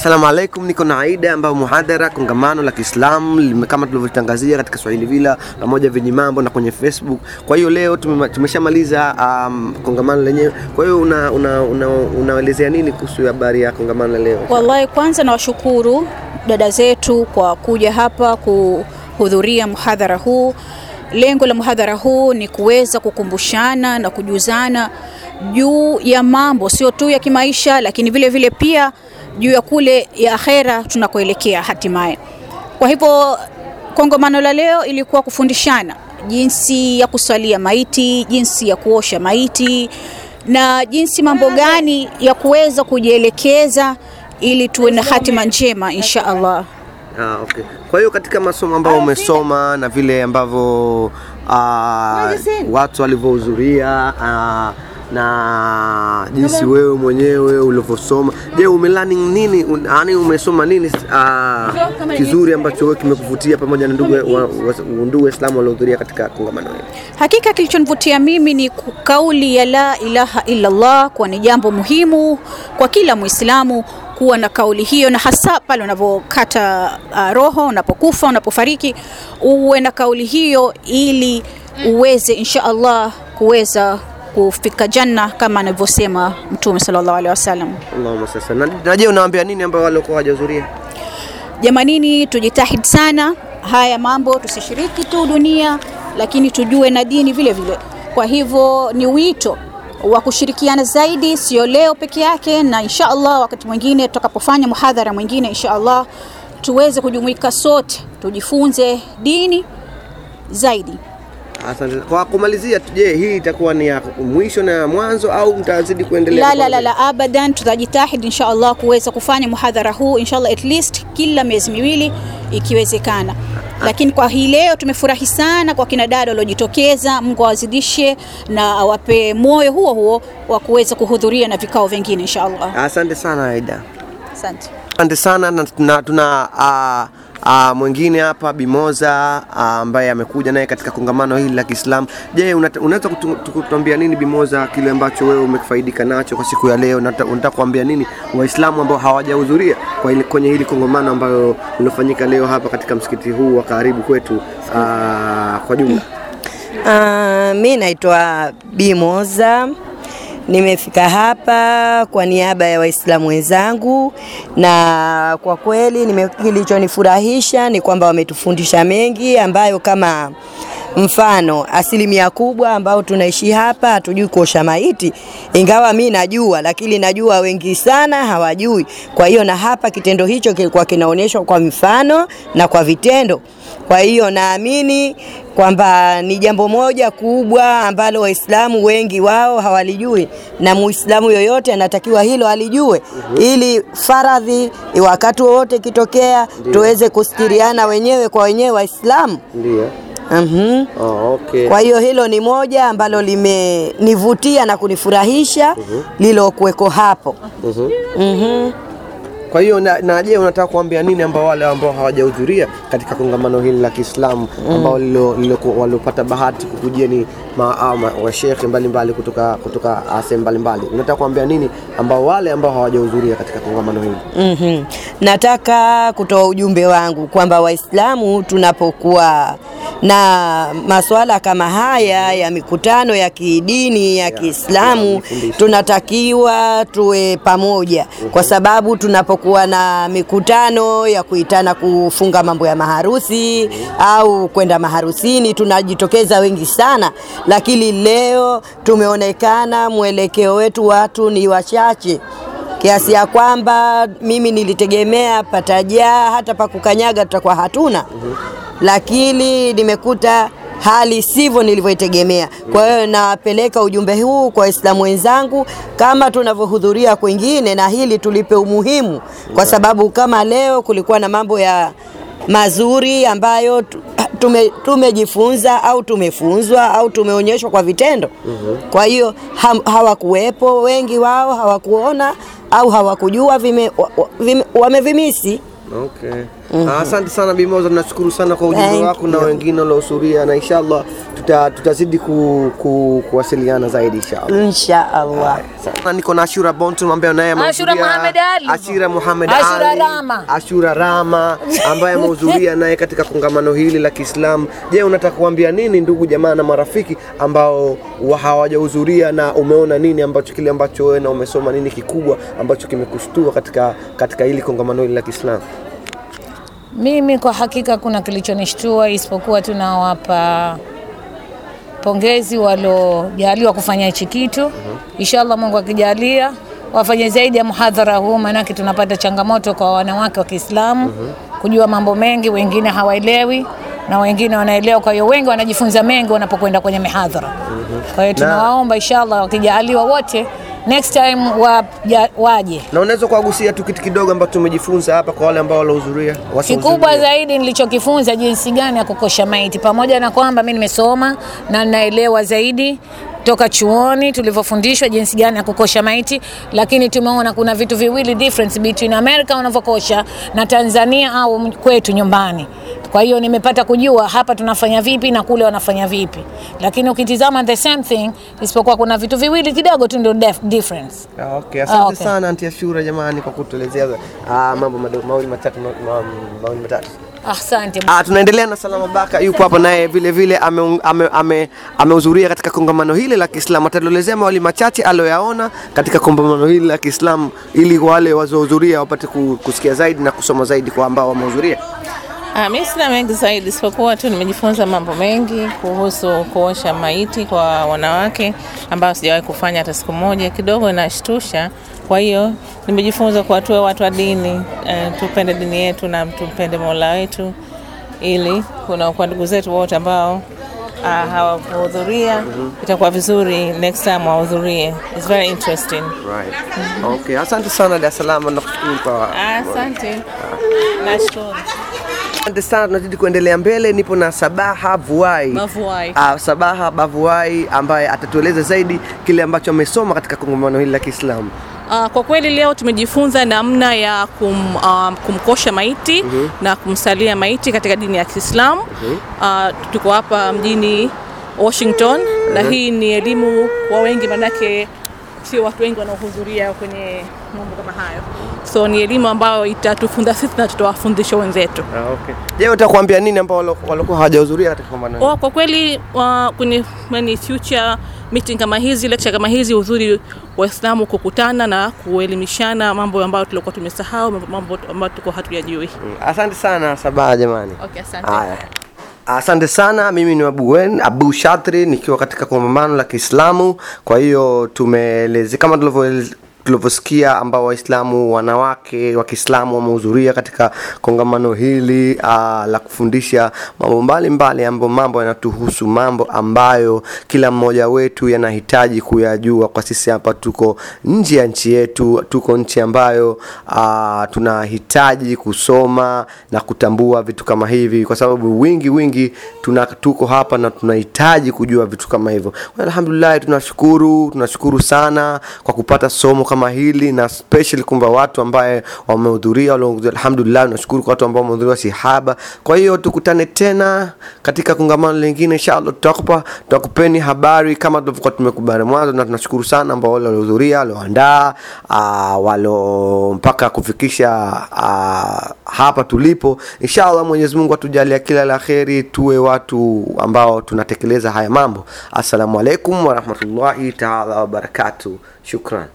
Assalamu alaikum, niko na Aida ambayo muhadhara kongamano la Kiislamu kama tulivyotangazia katika Swahili Villa pamoja vyenye mambo na kwenye Facebook. Kwa hiyo leo tumeshamaliza um, kongamano lenyewe. Kwa hiyo unaelezea una, una, una nini kuhusu habari ya kongamano leo? Wallahi, kwanza nawashukuru dada zetu kwa kuja hapa kuhudhuria muhadhara huu. Lengo la muhadhara huu ni kuweza kukumbushana na kujuzana juu ya mambo sio tu ya kimaisha, lakini vile vile pia juu ya kule ya akhera tunakoelekea hatimaye. Kwa hivyo kongamano la leo ilikuwa kufundishana jinsi ya kuswalia maiti, jinsi ya kuosha maiti na jinsi mambo gani ya kuweza kujielekeza ili tuwe na hatima njema insha Allah. Ah, okay. Kwa hiyo katika masomo ambayo umesoma na vile ambavyo uh, watu walivyohudhuria uh, na jinsi wewe mwenyewe ulivyosoma, je, umelearning nini? Yaani umesoma nini uh, kizuri ambacho wewe kimekuvutia pamoja na ndugu wa- wa- ndugu Waislamu waliohudhuria katika kongamano hili? Hakika kilichonivutia mimi ni kauli ya la ilaha illa Allah, kwa ni jambo muhimu kwa kila Muislamu kuwa na kauli hiyo, na hasa pale unapokata uh, roho, unapokufa, unapofariki, uwe na kauli hiyo ili uweze insha Allah kuweza kufika janna kama anavyosema Mtume sallallahu alaihi wasallam. Allahumma sasa. Na, je, unawaambia nini ambao waliokuwa hawajahudhuria? Jamanini, tujitahidi sana haya mambo, tusishiriki tu dunia, lakini tujue na dini vile vile. Kwa hivyo ni wito wa kushirikiana zaidi, sio leo peke yake, na insha Allah wakati mwingine tutakapofanya muhadhara mwingine, insha Allah tuweze kujumuika sote, tujifunze dini zaidi. Asante. Kwa kumalizia, je, hii itakuwa ni ya mwisho na ya mwanzo au mtazidi kuendelea? La, la, la, la, abadan, tutajitahidi insha Allah kuweza kufanya muhadhara huu insha Allah at least kila miezi miwili ikiwezekana. Lakini kwa hii leo tumefurahi sana kwa kina dada waliojitokeza. Mungu awazidishe na awape moyo huo huo wa kuweza kuhudhuria na vikao vingine insha Allah. Asante sana Aida. Asante. Asante sana na tuna, tuna uh, uh, mwingine hapa Bimoza ambaye ambaye amekuja naye katika kongamano hili la Kiislamu. Je, unaweza kutuambia nini Bimoza, kile ambacho wewe umefaidika nacho kwa siku ya leo, na unataka kuambia nini Waislamu ambao hawajahudhuria kwa ile, kwenye hili kongamano ambayo lilofanyika leo hapa katika msikiti huu wa karibu kwetu uh, kwa jumla? Uh, mi naitwa Bimoza. Nimefika hapa kwa niaba ya Waislamu wenzangu, na kwa kweli kilichonifurahisha ni kwamba wametufundisha mengi ambayo kama mfano asilimia kubwa ambao tunaishi hapa hatujui kuosha maiti, ingawa mi najua, lakini najua wengi sana hawajui. Kwa hiyo na hapa kitendo hicho kilikuwa kinaonyeshwa kwa mfano na kwa vitendo. Kwa hiyo naamini kwamba ni jambo moja kubwa ambalo Waislamu wengi wao hawalijui, na Muislamu yoyote anatakiwa hilo alijue, ili faradhi wakati wowote ikitokea tuweze kustiriana wenyewe kwa wenyewe Waislamu. Ndio. Mhm. Oh, okay. Kwa hiyo hilo ni moja ambalo limenivutia na kunifurahisha mm -hmm. lilokuweko hapo. Mhm. Kwa hiyo na, na je, unataka kuambia nini ambao wale ambao hawajahudhuria katika kongamano hili la Kiislamu ambao lilo- lilo- waliopata bahati kukujia ni ma, ah, mbalimbali kutoka kutoka ah, sehemu mbalimbali, unataka kuambia nini ambao wale ambao hawajahudhuria katika kongamano hili? mm -hmm. Nataka kutoa ujumbe wangu kwamba Waislamu tunapokuwa na masuala kama haya ya mikutano ya kidini ya Kiislamu tunatakiwa tuwe pamoja, kwa sababu tunapokuwa na mikutano ya kuitana kufunga mambo ya maharusi au kwenda maharusini tunajitokeza wengi sana, lakini leo tumeonekana mwelekeo wetu watu ni wachache. Kiasi ya kwamba mimi nilitegemea patajaa hata pa kukanyaga tutakuwa hatuna, lakini nimekuta hali sivyo nilivyoitegemea. Kwa hiyo nawapeleka ujumbe huu kwa Waislamu wenzangu, kama tunavyohudhuria kwingine, na hili tulipe umuhimu, kwa sababu kama leo kulikuwa na mambo ya mazuri ambayo tume, tumejifunza au tumefunzwa au tumeonyeshwa kwa vitendo. mm -hmm. Kwa hiyo ha, hawakuwepo wengi wao hawakuona au hawakujua vime, wa- wa- vime, wamevimisi. Okay. Ah, Asante sana Bimoza, nashukuru sana kwa ujumbe wako na wengine waliohudhuria, na inshallah tuta, tutazidi ku, ku, kuwasiliana zaidi inshallah. Inshallah. Sana niko na Ashura Bonto ambaye naye Ashura Muhammad Ali. Ashura Muhammad Ali, Ashura Rama. Ashura Rama ambaye amehudhuria naye katika kongamano hili la Kiislamu. Je, unataka kuambia nini ndugu jamaa na marafiki ambao wa- hawajahudhuria na umeona nini ambacho kile ambacho wewe na umesoma nini kikubwa ambacho kimekushtua katika katika hili kongamano hili la Kiislamu? Mimi kwa hakika kuna kilichonishtua isipokuwa tunawapa pongezi waliojaliwa kufanya hichi kitu. Inshallah Mungu akijalia wafanye zaidi ya muhadhara huu, maanake tunapata changamoto kwa wanawake wa Kiislamu kujua mambo mengi, wengine hawaelewi na wengine wanaelewa. Kwa hiyo wengi wanajifunza mengi wanapokwenda kwenye mihadhara. Kwa hiyo tunawaomba inshallah wakijaliwa wote next time wa, ya, waje Na unaweza kuwagusia tu kitu kidogo ambacho tumejifunza hapa kwa wale ambao walohudhuria? Kikubwa zaidi nilichokifunza jinsi gani ya kukosha maiti, pamoja na kwamba mimi nimesoma na ninaelewa zaidi toka chuoni tulivyofundishwa jinsi gani ya kukosha maiti, lakini tumeona kuna vitu viwili difference between America wanavyokosha na Tanzania au kwetu nyumbani. Kwa hiyo nimepata kujua hapa tunafanya vipi na kule wanafanya vipi, lakini ukitizama the same thing, isipokuwa kuna vitu viwili kidogo tu ndio difference. Ah, okay. Asante Ah, okay. sana Auntie Ashura jamani kwa kutuelezea ah, mambo madogo mawili matatu ma- ma- mawili matatu. Asante. Ah, tunaendelea na Salama Baka yupo hapa naye vile vile amehudhuria ame, ame, katika kongamano hili la Kiislamu. Atatuelezea mawili machache aliyoyaona katika kongamano hili la Kiislamu ili wale wazohudhuria wapate kusikia zaidi na kusoma zaidi kwa ambao wamehudhuria. Ah, mimi sina mengi zaidi isipokuwa tu nimejifunza mambo mengi kuhusu kuosha maiti kwa wanawake ambao sijawahi kufanya hata siku moja, kidogo inashtusha. Kwa hiyo nimejifunza kuwa tuwe watu wa dini eh, tupende dini yetu na tumpende Mola wetu, ili kuna kwa ndugu zetu wote ambao ah, hawakuhudhuria itakuwa vizuri next time wahudhurie. It's very interesting. Right. Okay, asante sana Dar es Salaam na kushukuru kwa Ah, Asante, nashukuru. Asante sana, tunazidi kuendelea mbele. Nipo na Sabaha Vuai. Bavuai. Uh, Sabaha Bavuai ambaye atatueleza zaidi kile ambacho amesoma katika kongamano hili la Kiislamu. Uh, kwa kweli leo tumejifunza namna ya kum, uh, kumkosha maiti mm -hmm. na kumsalia maiti katika dini ya Kiislamu. mm -hmm. Uh, tuko hapa mjini Washington mm -hmm. na hii ni elimu kwa wengi, manake sio watu wengi wanaohudhuria kwenye mambo kama hayo, so ni elimu ambayo itatufunda sisi na tutawafundisha wenzetu. Ah, okay. Je, utakuambia nini ambao walikuwa hawajahudhuria katika kongamano? Oh, kwa kweli uh, kwenye many future meeting kama hizi lecture kama hizi uzuri Waislamu kukutana na kuelimishana mambo ambayo tulikuwa tumesahau, mambo ambayo tulikuwa hatuyajui. Asante sana Sabaha jamani. Okay, asante. Haya. Asante sana, mimi ni Abu Wen, Abu Shatri nikiwa katika kongamano la Kiislamu. Kwa hiyo tumeelezea kama tulivyoeleze tulivyosikia ambao Waislamu wanawake wa Kiislamu wamehudhuria katika kongamano hili uh, la kufundisha mambo mbalimbali ambayo mambo yanatuhusu, mambo ambayo kila mmoja wetu yanahitaji kuyajua. Kwa sisi hapa tuko nje ya nchi yetu, tuko nchi ambayo uh, tunahitaji kusoma na kutambua vitu kama hivi, kwa sababu wingi wingi tuna, tuko hapa na tunahitaji kujua vitu kama hivyo. Alhamdulillah, tunashukuru tunashukuru sana kwa kupata somo kama hili na special kumba watu ambaye wamehudhuria. Alhamdulillah, nashukuru kwa watu ambao wamehudhuria sihaba. Kwa hiyo tukutane tena katika kongamano lingine inshallah, tutakupa tutakupeni habari kama tulivyokuwa tumekubali mwanzo, na tunashukuru sana ambao wale waliohudhuria, walioandaa, uh, walo mpaka kufikisha aa, hapa tulipo. Inshallah Mwenyezi Mungu atujalia kila la kheri, tuwe watu ambao tunatekeleza haya mambo. Assalamu alaikum warahmatullahi taala wabarakatuh. Shukran.